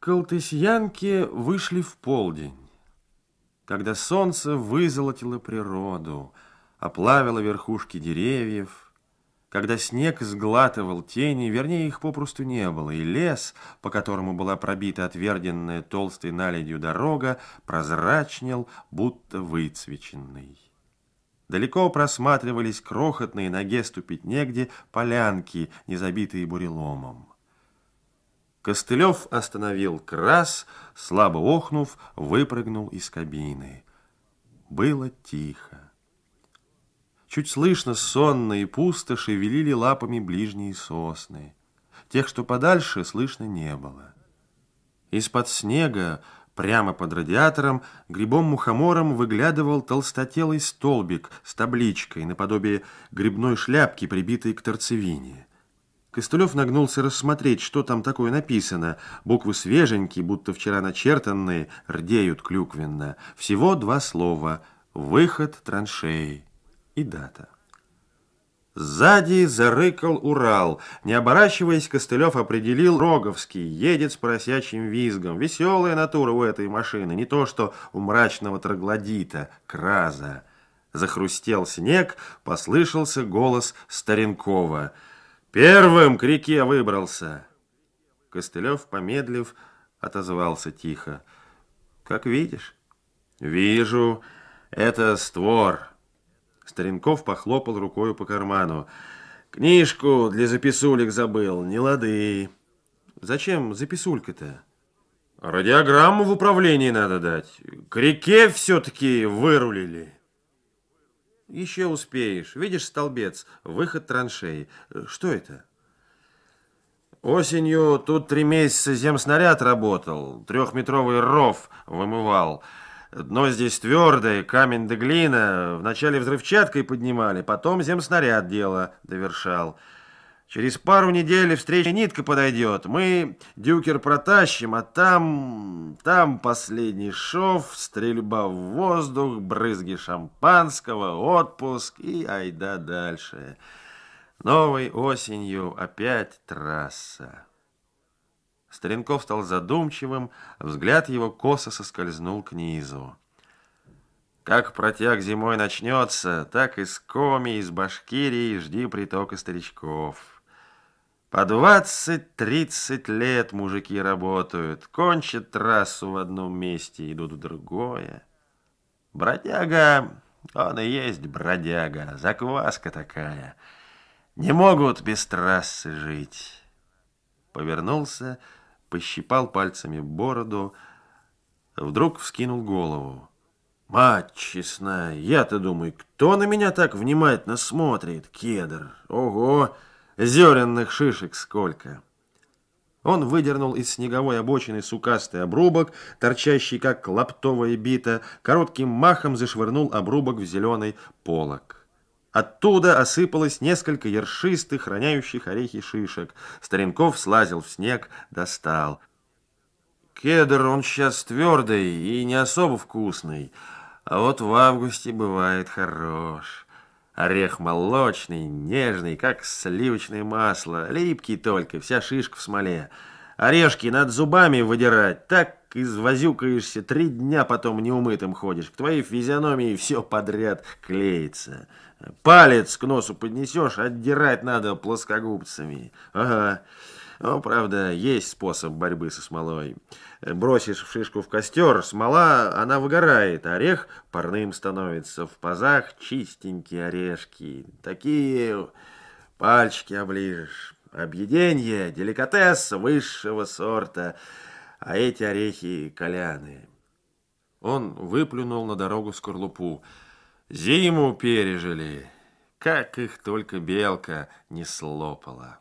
Колтысьянки вышли в полдень, когда солнце вызолотило природу, оплавило верхушки деревьев, когда снег сглатывал тени, вернее, их попросту не было, и лес, по которому была пробита отверденная толстой наледью дорога, прозрачнел, будто выцвеченный. Далеко просматривались крохотные, ноге ступить негде, полянки, не забитые буреломом. Костылев остановил крас, слабо охнув, выпрыгнул из кабины. Было тихо. Чуть слышно, сонно и пусто шевелили лапами ближние сосны. Тех, что подальше, слышно не было. Из-под снега, прямо под радиатором, грибом-мухомором выглядывал толстотелый столбик с табличкой наподобие грибной шляпки, прибитой к торцевине. Костылев нагнулся рассмотреть, что там такое написано. Буквы свеженькие, будто вчера начертанные, рдеют клюквенно. Всего два слова. Выход траншеи. И дата. Сзади зарыкал Урал. Не оборачиваясь, Костылев определил Роговский. Едет с поросячьим визгом. Веселая натура у этой машины. Не то, что у мрачного троглодита, краза. Захрустел снег, послышался голос Старенкова – Первым к реке выбрался. Костылев, помедлив, отозвался тихо. Как видишь? Вижу, это створ. Старенков похлопал рукою по карману. Книжку для записулек забыл, не лады. Зачем записулька-то? Радиограмму в управлении надо дать. К реке все-таки вырулили. Еще успеешь. Видишь столбец? Выход траншеи. Что это? Осенью тут три месяца земснаряд работал. Трехметровый ров вымывал. Дно здесь твердое, камень да глина. Вначале взрывчаткой поднимали, потом земснаряд дело довершал. Через пару недель встреча нитка подойдет. Мы дюкер протащим, а там... Там последний шов, стрельба в воздух, брызги шампанского, отпуск и айда дальше. Новой осенью опять трасса. Старенков стал задумчивым, взгляд его косо соскользнул к низу. Как протяг зимой начнется, так из Коми, из Башкирии жди притока старичков. По двадцать-тридцать лет мужики работают, кончат трассу в одном месте, идут в другое. Бродяга, он и есть бродяга, закваска такая. Не могут без трассы жить. Повернулся, пощипал пальцами бороду, вдруг вскинул голову. Мать честная, я-то думаю, кто на меня так внимательно смотрит, кедр? Ого! Зеренных шишек сколько!» Он выдернул из снеговой обочины сукастый обрубок, торчащий как лаптовая бита, коротким махом зашвырнул обрубок в зеленый полог. Оттуда осыпалось несколько ершистых, храняющих орехи шишек. Старенков слазил в снег, достал. Кедр, он сейчас твердый и не особо вкусный, а вот в августе бывает хорош. Орех молочный, нежный, как сливочное масло, липкий только, вся шишка в смоле. Орешки над зубами выдирать, так извозюкаешься, три дня потом неумытым ходишь. К твоей физиономии все подряд клеится. Палец к носу поднесешь, отдирать надо плоскогубцами. Ага. Ну, правда, есть способ борьбы со смолой. Бросишь шишку в костер, смола, она выгорает, орех парным становится. В пазах чистенькие орешки. Такие пальчики оближешь. Объеденье, деликатес высшего сорта. А эти орехи коляны. Он выплюнул на дорогу скорлупу. Зиму пережили. Как их только белка не слопала.